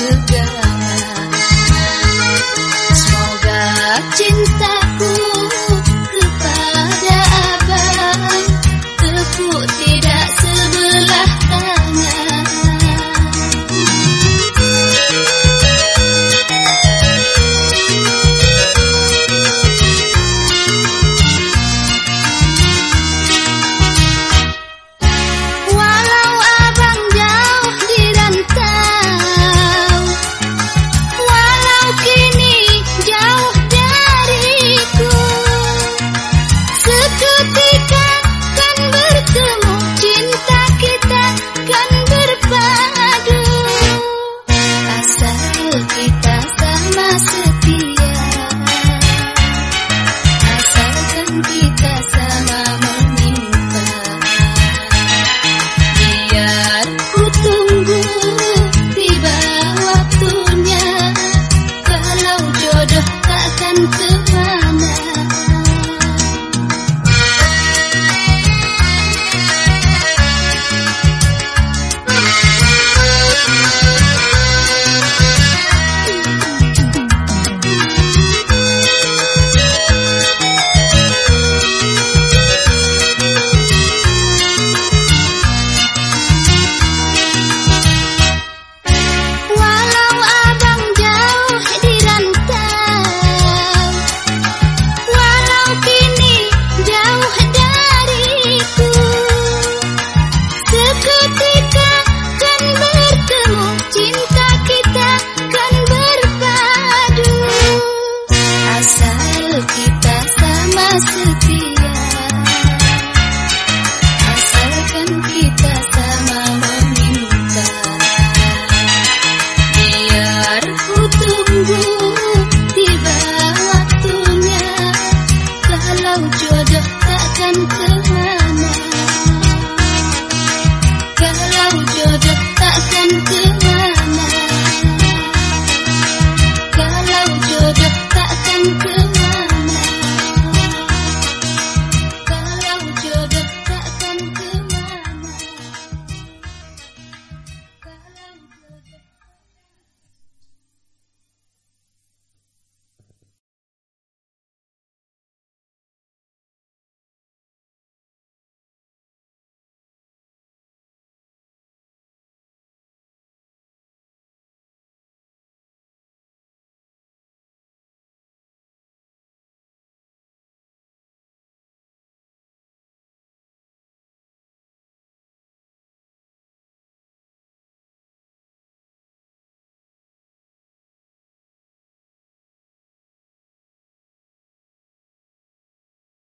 segalanya into takkan ke mana